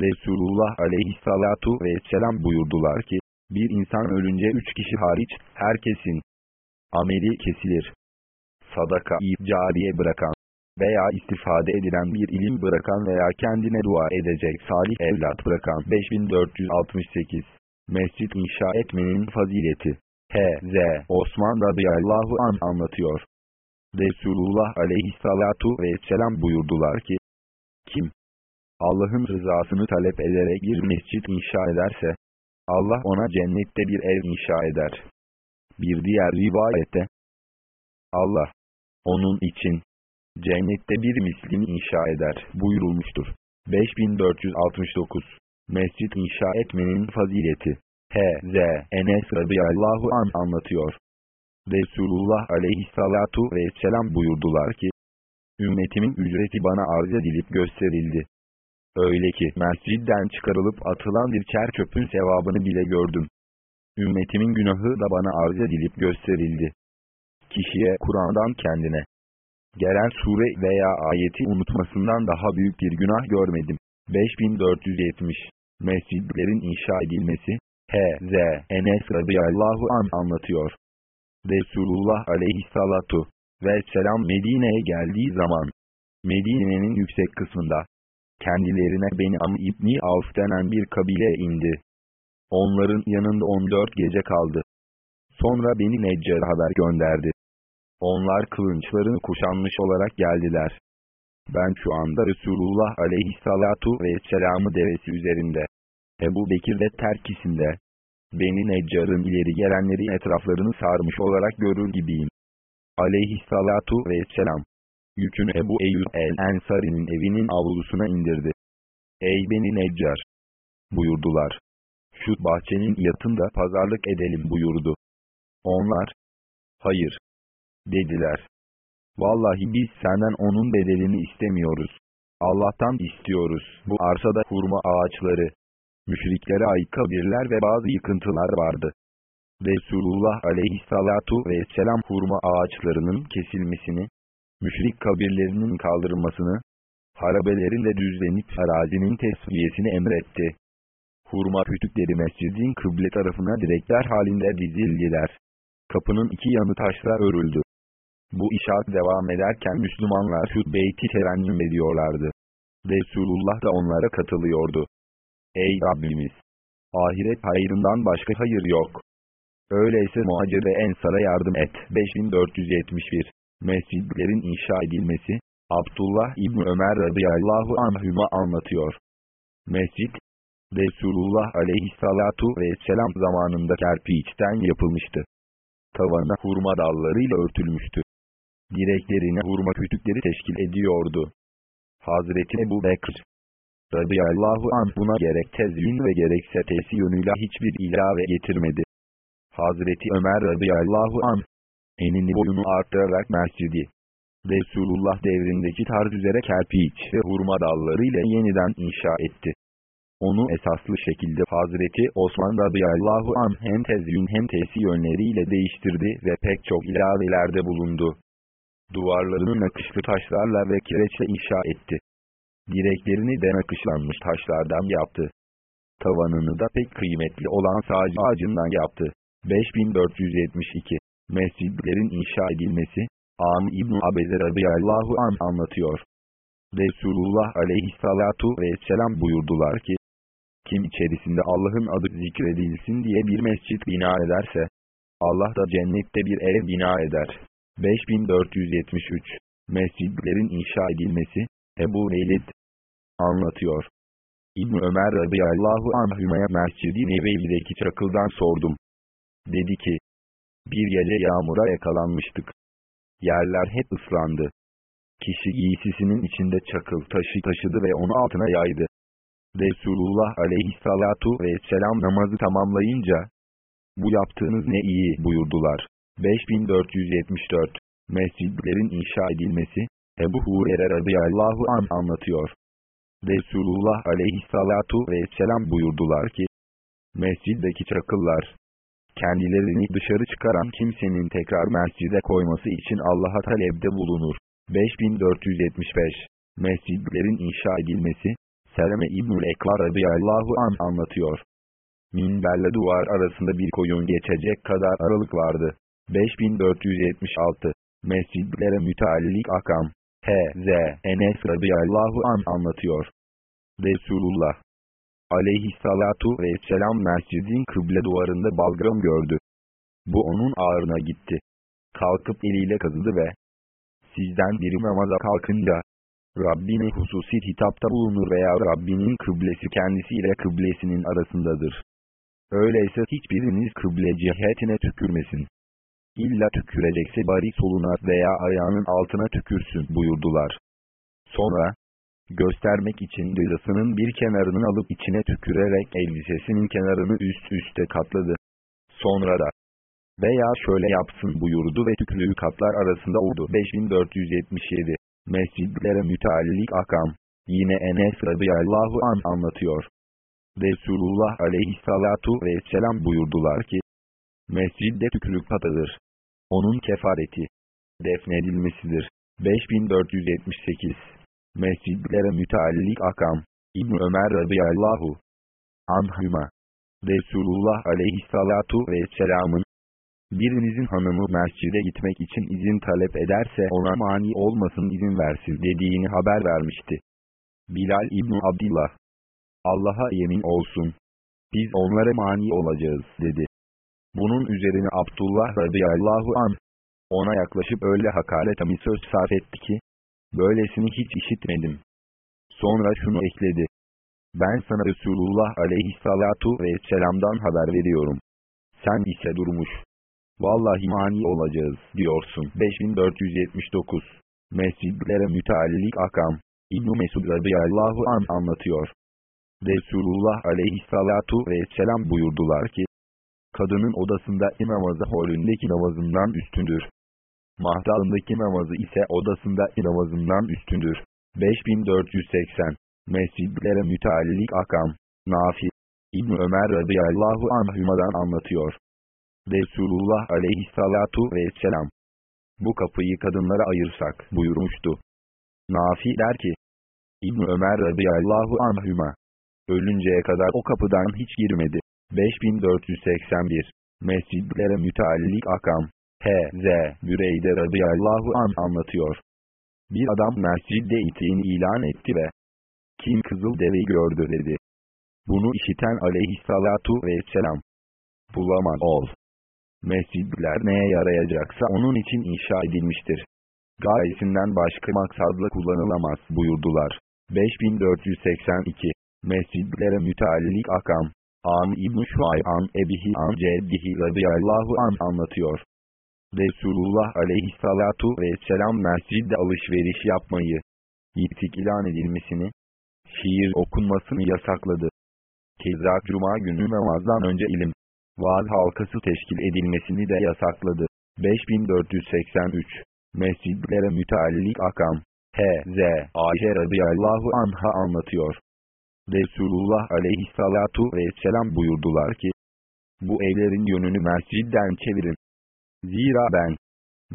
Resulullah aleyhissalatu vesselam buyurdular ki, bir insan ölünce üç kişi hariç, herkesin ameli kesilir. Sadaka-i cariye bırakan, veya istifade edilen bir ilim bırakan veya kendine dua edecek salih evlat bırakan 5468 Mescit inşa etmenin fazileti H.Z. Osman radıyallahu an anlatıyor. Resulullah aleyhissalatu vesselam buyurdular ki, Allah'ın rızasını talep ederek bir mescit inşa ederse, Allah ona cennette bir ev inşa eder. Bir diğer rivayette, Allah, onun için, cennette bir mislim inşa eder buyurulmuştur. 5469 Mescit inşa etmenin fazileti H.Z. Enes radıyallahu an anlatıyor. Resulullah aleyhissalatu vesselam buyurdular ki, Ümmetimin ücreti bana arz edilip gösterildi. Öyle ki mescidden çıkarılıp atılan bir çer çöpün sevabını bile gördüm. Ümmetimin günahı da bana arz edilip gösterildi. Kişiye Kur'an'dan kendine, gelen sure veya ayeti unutmasından daha büyük bir günah görmedim. 5470 Mescidlerin inşa edilmesi H.Z. Enes radıyallahu an anlatıyor. Resulullah aleyhissalatu vesselam Medine'ye geldiği zaman Medine'nin yüksek kısmında kendilerine Beni Am İbni Avf denen bir kabile indi. Onların yanında 14 gece kaldı. Sonra beni Neccar haber gönderdi. Onlar kılınçlarını kuşanmış olarak geldiler. Ben şu anda Resulullah aleyhissalatu vesselam'ı devesi üzerinde. Ebu Bekir de terkisinde. Beni Neccar'ın ileri gelenleri etraflarını sarmış olarak görür gibiyim. Aleyhissalatu vesselam. Yükünü Ebu Eyyub el-Ensari'nin evinin avlusuna indirdi. Ey beni Neccar! Buyurdular. Şu bahçenin yatında pazarlık edelim buyurdu. Onlar, hayır, dediler. Vallahi biz senden onun bedelini istemiyoruz. Allah'tan istiyoruz. Bu arsada hurma ağaçları, müşriklere ait kabirler ve bazı yıkıntılar vardı. Resulullah aleyhissalatu vesselam hurma ağaçlarının kesilmesini, müşrik kabirlerinin kaldırılmasını, harabelerin de düzlenip arazinin tesviyesini emretti. Hurma kütükleri mescidin kıble tarafına direkler halinde dizildiler. Kapının iki yanı taşla örüldü. Bu işaret devam ederken Müslümanlar şu beyti terennüm ediyorlardı. Resulullah da onlara katılıyordu. Ey Rabbimiz! Ahiret hayrından başka hayır yok. Öyleyse muhacir ve ensara yardım et. 5471 Mescidlerin inşa edilmesi, Abdullah İbni Ömer radıyallahu anhüma anlatıyor. Mescid, Resulullah aleyhissalatu vesselam zamanında kerpiçten yapılmıştı. Tavanı hurma dallarıyla örtülmüştü. Direklerine hurma kütükleri teşkil ediyordu. Hazreti Ebu Bekr radıyallahu anh buna gerek tezyin ve gerekse tesi yönüyle hiçbir ilave getirmedi. Hazreti Ömer radıyallahu anh, enini boyunu arttırarak mescidi, Resulullah devrindeki tarz üzere kerpiç ve hurma dallarıyla yeniden inşa etti. Onu esaslı şekilde Hazreti Osman radıyallahu anh hem tezyün hem tesi yönleriyle değiştirdi ve pek çok ilavelerde bulundu. Duvarlarını nakışlı taşlarla ve kireçle inşa etti. Direklerini de nakışlanmış taşlardan yaptı. Tavanını da pek kıymetli olan sağcı ağacından yaptı. 5472 Mescidlerin inşa edilmesi, Am İbn-i Abeze radıyallahu an anlatıyor. Resulullah aleyhissalatu vesselam buyurdular ki, kim içerisinde Allah'ın adı zikredilsin diye bir mescit bina ederse, Allah da cennette bir ev bina eder. 5473 Mescidlerin inşa edilmesi, Ebu Velid anlatıyor. İbn Ömer radıyallahu anhümeye Mescid-i Nebevi'deki çakıldan sordum. Dedi ki, bir gece yağmura yakalanmıştık. Yerler hep ıslandı. Kişi giysisinin içinde çakıl taşı taşıdı ve onu altına yaydı. Resulullah aleyhissalatu vesselam namazı tamamlayınca, bu yaptığınız ne iyi buyurdular. 5474 Mescidlerin inşa edilmesi, Ebu Hurer'e radıyallahu an anlatıyor. Resulullah aleyhissalatu vesselam buyurdular ki, Mesciddeki çakıllar, kendilerini dışarı çıkaran kimsenin tekrar mescide koyması için Allah'a talepte bulunur. 5475 Mescidlerin inşa edilmesi, Seleme İbnül Ekvar radıyallahu an anlatıyor. Minberle duvar arasında bir koyun geçecek kadar aralık vardı. 5476 Mescidlere müteallik akam. H.Z. Enes radıyallahu an anlatıyor. Resulullah aleyhissalatu vesselam mescidin kıble duvarında balgam gördü. Bu onun ağrına gitti. Kalkıp eliyle kazıdı ve sizden biri namaza kalkınca Rabbine hususi hitapta bulunur veya Rabbinin kıblesi kendisiyle kıblesinin arasındadır. Öyleyse hiçbiriniz kıble cihetine tükürmesin. İlla tükürecekse bari soluna veya ayağının altına tükürsün buyurdular. Sonra, göstermek için gıdasının bir kenarını alıp içine tükürerek elbisesinin kenarını üst üste katladı. Sonra da, veya şöyle yapsın buyurdu ve tüklüğü katlar arasında oldu. 5477 Mescidlere müteallik akam. Yine Enes radıyallahu an anlatıyor. Resulullah aleyhissalatu vesselam buyurdular ki, Mescidde tükürük patadır. Onun kefareti, defnedilmesidir. 5478 Mescidlere müteallik akam. İbn Ömer radıyallahu anhüma. Resulullah aleyhissalatu vesselamın Birinizin hanımı mescide gitmek için izin talep ederse ona mani olmasın izin versin dediğini haber vermişti. Bilal İbni Abdillah Allah'a yemin olsun. Biz onlara mani olacağız dedi. Bunun üzerine Abdullah radıyallahu an ona yaklaşıp öyle hakaret bir söz sarf etti ki, böylesini hiç işitmedim. Sonra şunu ekledi. Ben sana Resulullah aleyhissalatu vesselam'dan haber veriyorum. Sen ise durmuş. Vallahi mani olacağız diyorsun. 5479 Mescidlere müteallik akam. İbn-i Mesud radıyallahu an anlatıyor. Resulullah aleyhissalatu vesselam buyurdular ki, kadının odasında namazı holündeki namazından üstündür. Mahdalındaki namazı ise odasında namazından üstündür. 5480 Mescidlere müteallik akam. Nafi İbn Ömer radıyallahu anhümadan anlatıyor. Resulullah aleyhissalatu vesselam bu kapıyı kadınlara ayırsak buyurmuştu. Nafi der ki, İbn Ömer radıyallahu anhüma ölünceye kadar o kapıdan hiç girmedi. 5481 Mescidlere müteallik akam. H.Z. Büreyde radıyallahu an anlatıyor. Bir adam mescidde itiğini ilan etti ve kim kızıl deveyi gördü dedi. Bunu işiten aleyhissalatu vesselam. Bulamaz ol. Mescidler neye yarayacaksa onun için inşa edilmiştir. Gayesinden başka maksadla kullanılamaz buyurdular. 5482 Mescidlere müteallik akam Am İbn-i Şuay'an Ebihi An Ceddihi radıyallahu an anlatıyor. Resulullah aleyhissalatu vesselam mescidde alışveriş yapmayı, yiptik ilan edilmesini, şiir okunmasını yasakladı. Keza cuma günü namazdan önce ilim, vaaz halkası teşkil edilmesini de yasakladı. 5483 Mescidlere müteallik akam H.Z. Ayşe radıyallahu anha anlatıyor. Resulullah aleyhissalatu vesselam buyurdular ki, bu evlerin yönünü mescidden çevirin. Zira ben,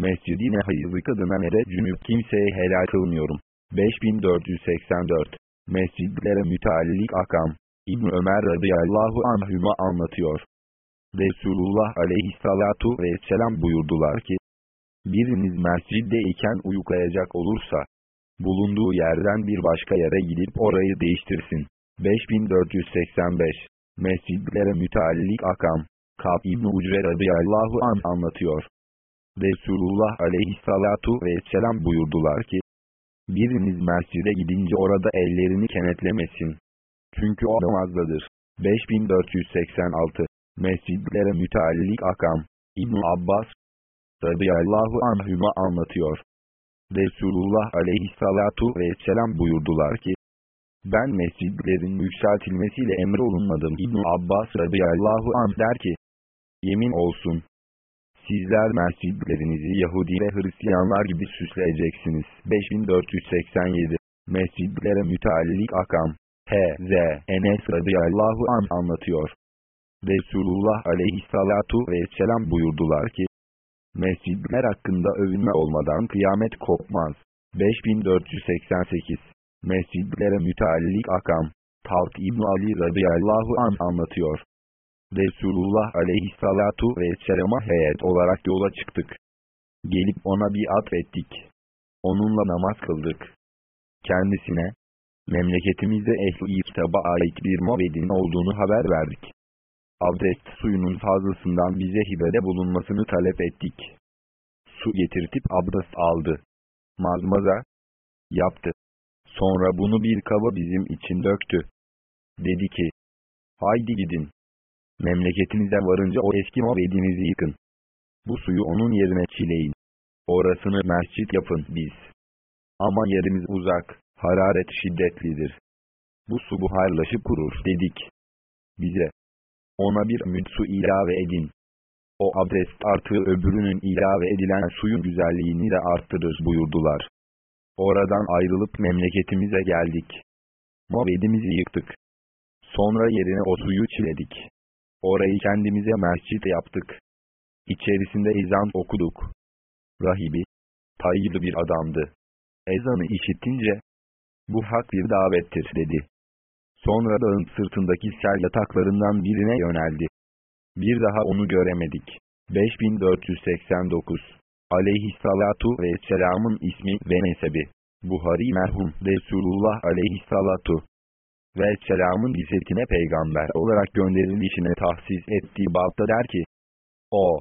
mescidi ne hayızlı kadına ne de cünüp kimseye helal kılmıyorum. 5484 Mescidlere müteallik akam, İbn Ömer radıyallahu anhüma anlatıyor. Resulullah aleyhissalatu vesselam buyurdular ki, biriniz mescidde iken uyuklayacak olursa, bulunduğu yerden bir başka yere gidip orayı değiştirsin. 5485 Mescidlere müteallik akam, Kab İbn Ucre radıyallahu an anlatıyor. Resulullah aleyhissalatu vesselam buyurdular ki, biriniz mescide gidince orada ellerini kenetlemesin. Çünkü o namazdadır. 5486 Mescidlere müteallik akam, İbn Abbas radıyallahu anhüma anlatıyor. Resulullah aleyhissalatu vesselam buyurdular ki, ben mescidlerin yükseltilmesiyle emrolunmadım. İbn Abbas radıyallahu anh der ki, yemin olsun, sizler mescidlerinizi Yahudi ve Hristiyanlar gibi süsleyeceksiniz. 5487 Mescidlere müteallik akam H.Z. Enes radıyallahu an anlatıyor. Resulullah aleyhissalatu vesselam buyurdular ki, Mescidler hakkında övünme olmadan kıyamet kopmaz. 5488 Mescidlere müteallik akam, Talk İbn Ali radıyallahu an anlatıyor. Resulullah aleyhissalatu vesselama heyet olarak yola çıktık. Gelip ona bir at ettik. Onunla namaz kıldık. Kendisine, memleketimizde ehli kitaba ait bir movedin olduğunu haber verdik. Abdest suyunun fazlasından bize hibede bulunmasını talep ettik. Su getirtip abdest aldı. Mazmaza yaptı. Sonra bunu bir kaba bizim için döktü. Dedi ki, haydi gidin. Memleketinize varınca o eski mabedinizi yıkın. Bu suyu onun yerine çileyin. Orasını mescit yapın biz. Ama yerimiz uzak, hararet şiddetlidir. Bu su buharlaşıp kurur dedik. Bize, ona bir müd su ilave edin. O abdest artığı öbürünün ilave edilen suyun güzelliğini de arttırır buyurdular. Oradan ayrılıp memleketimize geldik. Mabedimizi yıktık. Sonra yerine o suyu çiledik. Orayı kendimize mescit yaptık. İçerisinde ezan okuduk. Rahibi, tayyılı bir adamdı. Ezanı işittince, bu hak bir davettir dedi. Sonra dağın sırtındaki sel yataklarından birine yöneldi. Bir daha onu göremedik. 5489 Aleyhissalatu vesselamın ismi ve nesebi. Buhari merhum Resulullah aleyhissalatu vesselamın izzetine peygamber olarak gönderilişine tahsis ettiği babda der ki, O,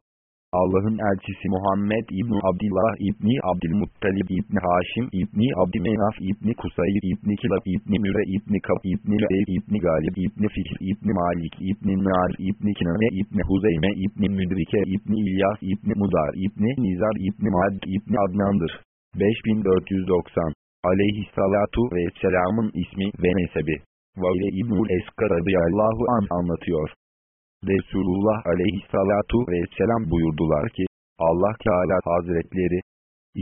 Allah'ın elçisi Muhammed İbni Abdillah İbni Abdülmuttalib İbni Haşim İbni Abdümenaf İbni Kusayr İbni Kilab İbni Müre İbni Kab İbni Lev İbni Galib İbni Fihr İbni Malik İbni Nar İbni Kinane İbni Huzeyme İbni Müdrike İbni İlyas İbni Mudar İbni Nizar İbni Mad İbni Adnan'dır. 5490 Aleyhissalatu vesselamın ismi ve nesebi. Vale İbnül Eskar radıyallahu an anlatıyor. Resulullah aleyhissalatu vesselam buyurdular ki, Allah Teala Hazretleri,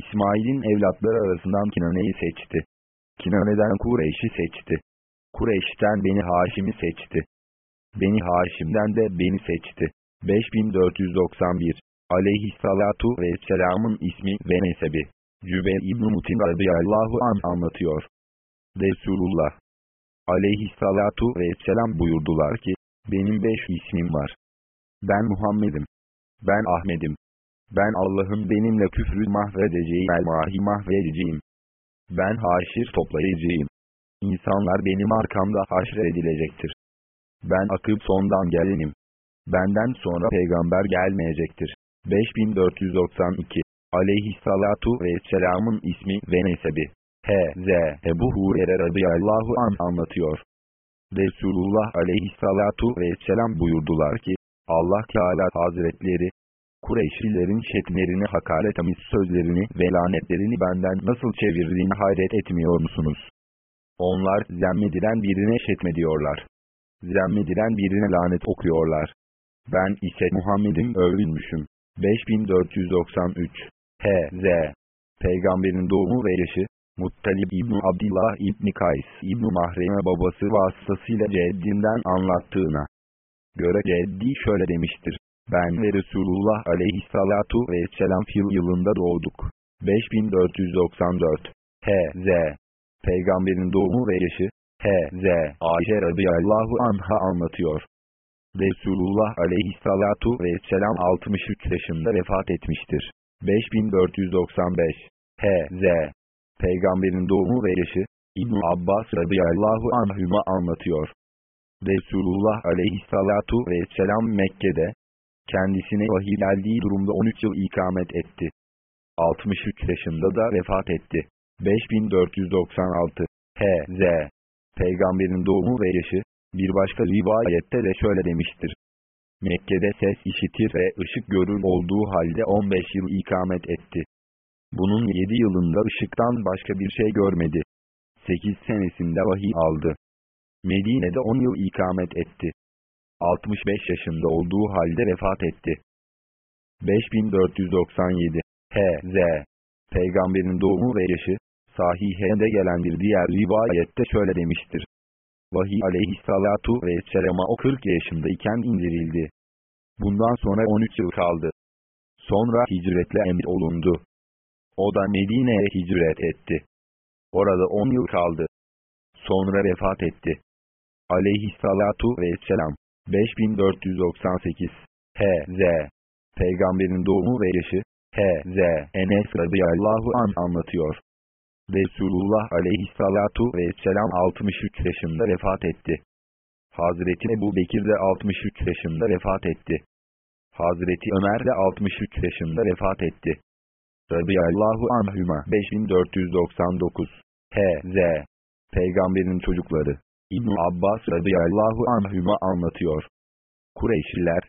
İsmail'in evlatları arasından Kinane'yi seçti. Kinane'den Kureyş'i seçti. Kureyş'ten Beni Haşim'i seçti. Beni Haşim'den de beni seçti. 5491 Aleyhissalatu vesselamın ismi ve nesebi. Cübeyr İbn-i Mutim radıyallahu an anlatıyor. Resulullah aleyhissalatu vesselam buyurdular ki, benim beş ismim var. Ben Muhammed'im. Ben Ahmet'im. Ben Allah'ın benimle küfrü mahvedeceği el-mahi mahvedeceğim. Ben haşir toplayacağım. İnsanlar benim arkamda haşredilecektir. Ben akıp sondan gelenim. Benden sonra peygamber gelmeyecektir. 5492 Aleyhissalatu vesselamın ismi ve nesebi H.Z. Ebu Hurer'e radıyallahu an anlatıyor. Resulullah aleyhissalatu vesselam buyurdular ki, Allah Teala Hazretleri, Kureyşlilerin şetmlerini hakaretamiz sözlerini ve lanetlerini benden nasıl çevirdiğini hayret etmiyor musunuz? Onlar zemmedilen birine şetmediyorlar. Zemmedilen birine lanet okuyorlar. Ben ise Muhammed'in övülmüşüm. 5493 H.Z. Peygamberin doğumu ve yaşı, Muttalib İbni Abdillah İbni Kays İbni Mahreme babası vasıtasıyla ceddinden anlattığına göre ceddi şöyle demiştir. Ben ve Resulullah aleyhissalatu vesselam fil yılında doğduk. 5494 H.Z. Peygamberin doğumu ve yaşı H.Z. Ayşe radıyallahu anha anlatıyor. Resulullah aleyhissalatu vesselam 63 yaşında vefat etmiştir. 5495 H.Z. Peygamberin doğumu ve yaşı, ibn Abbas radıyallahu anhüma anlatıyor. Resulullah aleyhissalatu vesselam Mekke'de, kendisine vahiy geldiği durumda 13 yıl ikamet etti. 63 yaşında da vefat etti. 5496 H.Z. Peygamberin doğumu ve yaşı, bir başka rivayette de şöyle demiştir. Mekke'de ses işitir ve ışık görür olduğu halde 15 yıl ikamet etti. Bunun 7 yılında ışıktan başka bir şey görmedi. 8 senesinde vahiy aldı. Medine'de 10 yıl ikamet etti. 65 yaşında olduğu halde vefat etti. 5497 H.Z. Peygamberin doğumu ve yaşı, sahihende gelen bir diğer rivayette şöyle demiştir. Vahiy aleyhissalatu vesselama o 40 yaşındayken indirildi. Bundan sonra 13 yıl kaldı. Sonra hicretle emir olundu. O da Medine'ye hicret etti. Orada 10 yıl kaldı. Sonra vefat etti. Aleyhissalatu vesselam 5498 H.Z. Peygamberin doğumu ve yaşı H.Z. Enes radıyallahu an anlatıyor. Resulullah aleyhissalatu vesselam 63 yaşında vefat etti. Hazreti Ebu Bekir de 63 yaşında vefat etti. Hazreti Ömer de 63 yaşında vefat etti. Radıyallahu anhüma 5499 H.Z. Peygamberin çocukları İbn Abbas radıyallahu anhüma anlatıyor. Kureyşliler,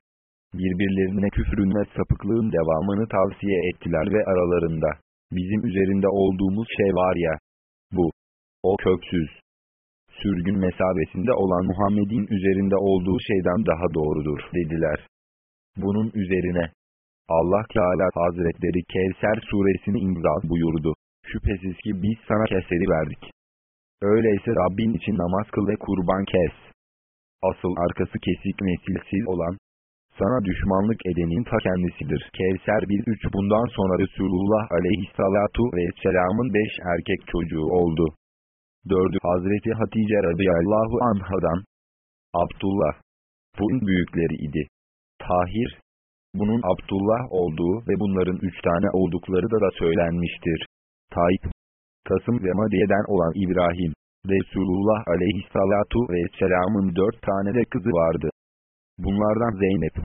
birbirlerine küfrün ve sapıklığın devamını tavsiye ettiler ve aralarında, bizim üzerinde olduğumuz şey var ya, bu, o köksüz, sürgün mesabesinde olan Muhammed'in üzerinde olduğu şeyden daha doğrudur dediler. Bunun üzerine, Allah Teala Hazretleri Kevser suresini imza buyurdu. Şüphesiz ki biz sana keseri verdik. Öyleyse Rabbin için namaz kıl ve kurban kes. Asıl arkası kesik nesilsiz olan, sana düşmanlık edenin ta kendisidir. Kevser 1-3 Bundan sonra Resulullah aleyhissalatu vesselamın 5 erkek çocuğu oldu. 4'ü Hazreti Hatice radıyallahu anhadan, Abdullah, bunun büyükleri idi. Tahir, bunun Abdullah olduğu ve bunların üç tane oldukları da da söylenmiştir. Tayyip, Kasım ve Madiye'den olan İbrahim, Resulullah aleyhissalatu vesselamın dört tane de kızı vardı. Bunlardan Zeynep,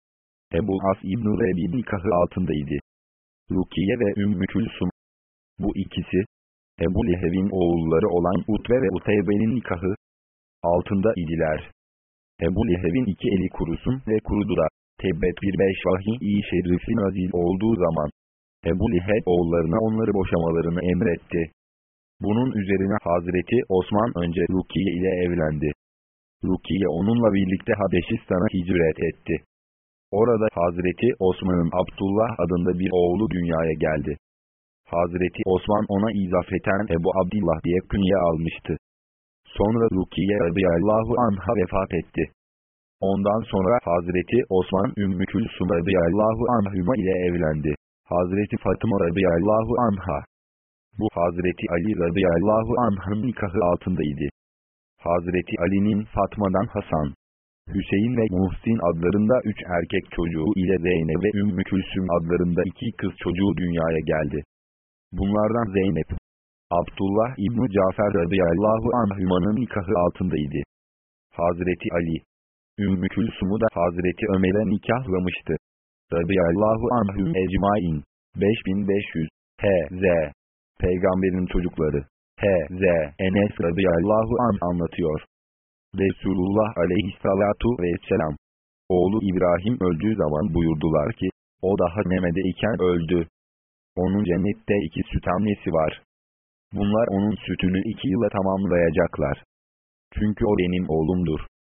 Ebu As İbn-i Rebi nikahı altındaydı. Rukiye ve Ümmü Külsum. Bu ikisi, Ebu Leheb'in oğulları olan Utbe ve Uteybe'nin nikahı altında idiler. Ebu Leheb'in iki eli kurusun ve kurudu Tebbet bir beş vahiy-i şerifi nazil olduğu zaman, Ebu Leheb oğullarına onları boşamalarını emretti. Bunun üzerine Hazreti Osman önce Rukiye ile evlendi. Rukiye onunla birlikte Habeşistan'a hicret etti. Orada Hazreti Osman'ın Abdullah adında bir oğlu dünyaya geldi. Hazreti Osman ona izafeten Ebu Abdullah diye künye almıştı. Sonra Rukiye radıyallahu anha vefat etti. Ondan sonra Hazreti Osman Ümmü Külsum radıyallahu anhüma ile evlendi. Hazreti Fatıma radıyallahu anha. Bu Hazreti Ali radıyallahu anh'ın nikahı altındaydı. Hazreti Ali'nin Fatma'dan Hasan, Hüseyin ve Muhsin adlarında üç erkek çocuğu ile Zeynep ve Ümmü Külsüm adlarında iki kız çocuğu dünyaya geldi. Bunlardan Zeynep, Abdullah İbni Cafer radıyallahu anhümanın nikahı altındaydı. Hazreti Ali, Ümmü Külsum'u da Hazreti Ömer'e nikahlamıştı. Radıyallahu anhüm ecmain. 5500 H.Z. Peygamberin çocukları H.Z. Enes radıyallahu an anlatıyor. Resulullah aleyhissalatu vesselam. Oğlu İbrahim öldüğü zaman buyurdular ki, o daha Nemede iken öldü. Onun cennette iki süt annesi var. Bunlar onun sütünü iki yıla tamamlayacaklar. Çünkü o benim oğlumdur.